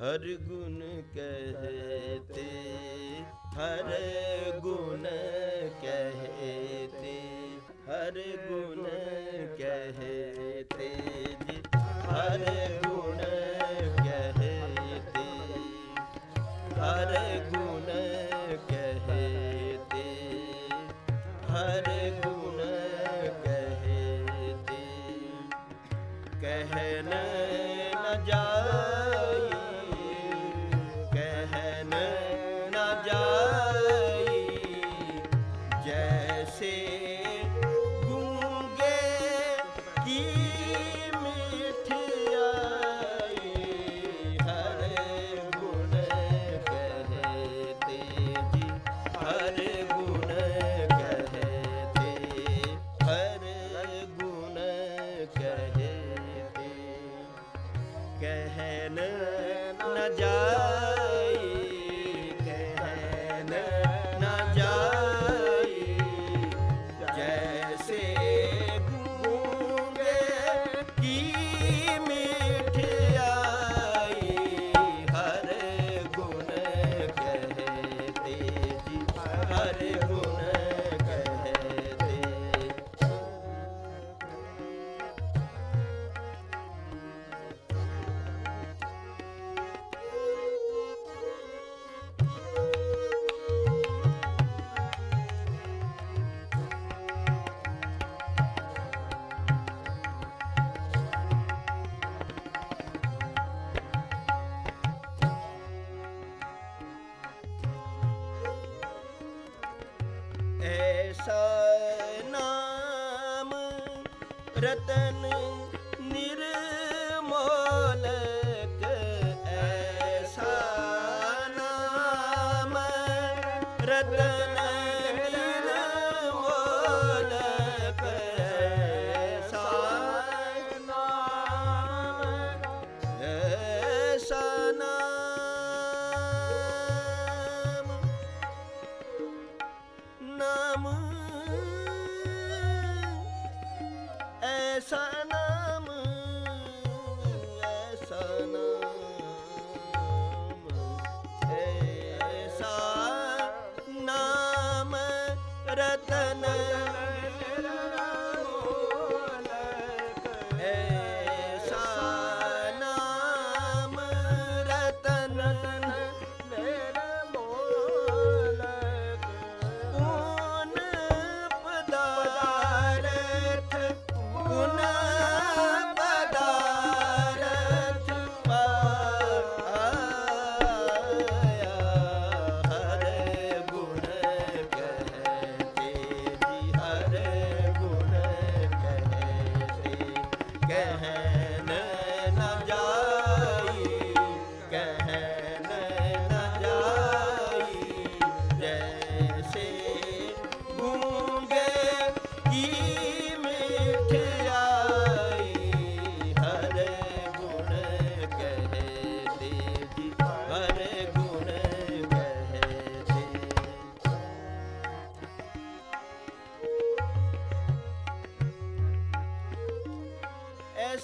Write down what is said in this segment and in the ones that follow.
ਹਰ ਗੁਣ ਕਹਤੇ ਹਰ ਗੁਣ ਕਹਤੇ ਹਰ ਗੁਣ 자. ਐਸਾ ਨਾਮ ਰਤਨ ਨਿਰਮੋਲ ਐਸਾ ਨਾਮ ਰਤਨ ਨਿਰਮੋਲ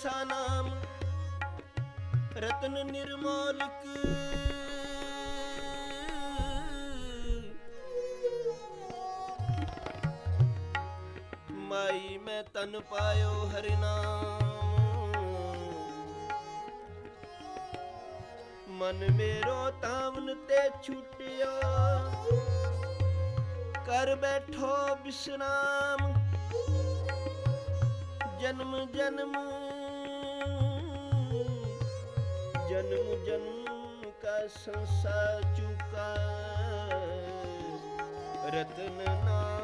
ਐਸਾ ਨਾਮ ਰਤਨ ਨਿਰਮੋਲਕ। ਮਾਈ, ਮੈਂ ਤਨ ਪਾਇਓ ਹਰਿ ਨਾਮ। ਮਨ ਮੇਰੋ ਤਾਵਨ ਤੇ ਛੁੱਟਿਆ। ਕਰ ਬੈਠੋ ਬਿਸਰਾਮ। ਜਨਮ ਜਨਮ जन्म जन्म का संसार चुका रतन नाम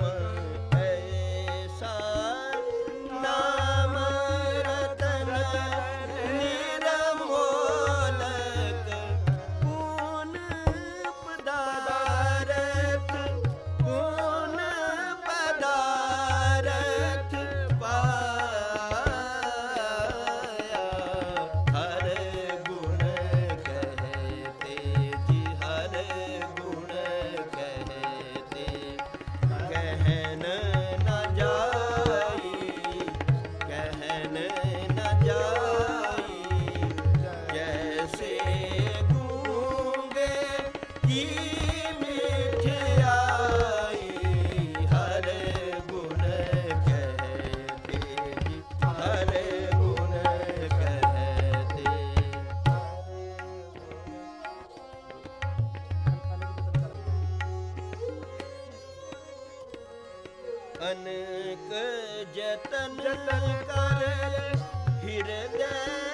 ਨਾਮ ਅਨਕ ਜਤਨ ਕਰ ਹਿਰਦੈ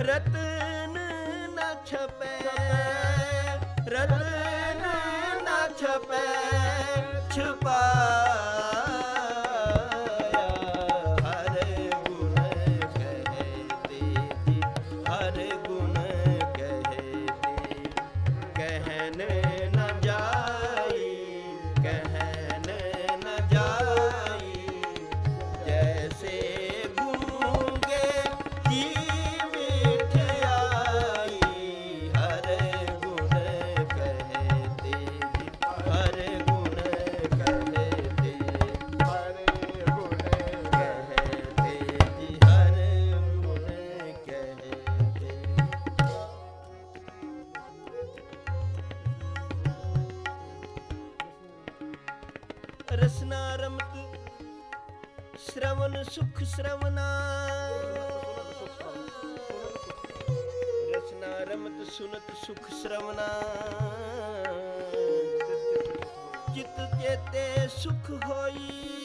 ਰਤਨ ਨਾ ਛਪੈ ਰਤਨ ਨਾ ਛਪੈ ਛੁਪਾ ਸ਼ਰਵਨ ਸ਼ਰਵਨਾ ਰਸਨਾ ਰਮਤ ਸੁਨਤ ਸੁਖ ਸ਼ਰਵਨਾ ਚਿਤ ਚੇਤੇ ਸੁਖ ਹੋਈ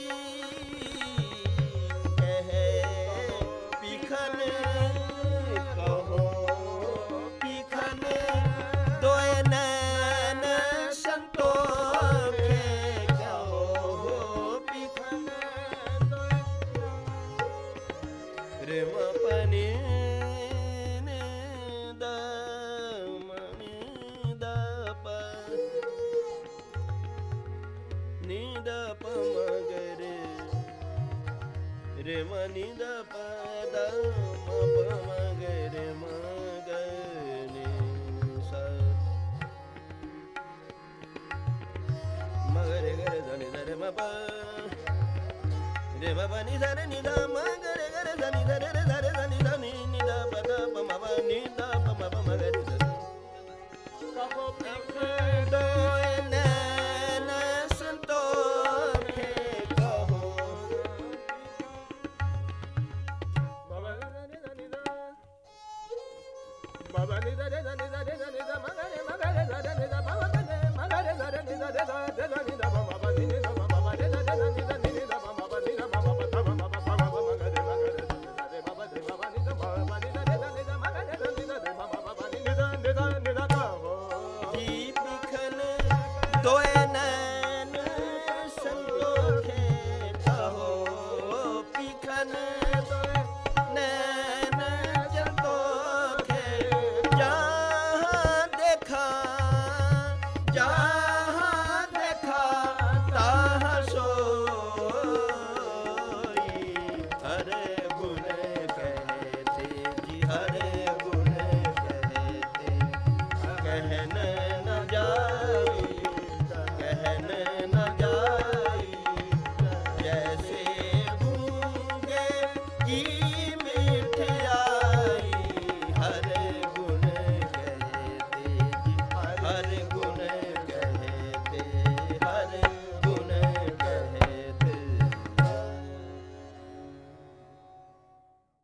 ਰੇ ਮਨੀ ਦਾ ਪ ਦਾ ਮ ਪ ਮਗਰੇ ਮਗਨੇ ਸਾ ਮਗਰੇ ਗਰੇ ਧਨੀ ਧਰੇ ਮ ਪ ਰੇ ਮ ਪ ਨੀ ਧਰੇ ਨੀ ਦਾ ਮ ਗਰੇ ਗਰੇ ਧਨੀ ਧਰੇ ਰੇ ਧਰੇ ਧਨੀ ਧਨੀ ਨੀ ਦਾ ਪ ਦਾ ਪ ਮ ਪ ਨੀ ਦਾ ਪ ਮ ਪ ਮ ਗਰੇ ਧਨੀ ਕਹੋ ਪਿਖ ਦੋਏ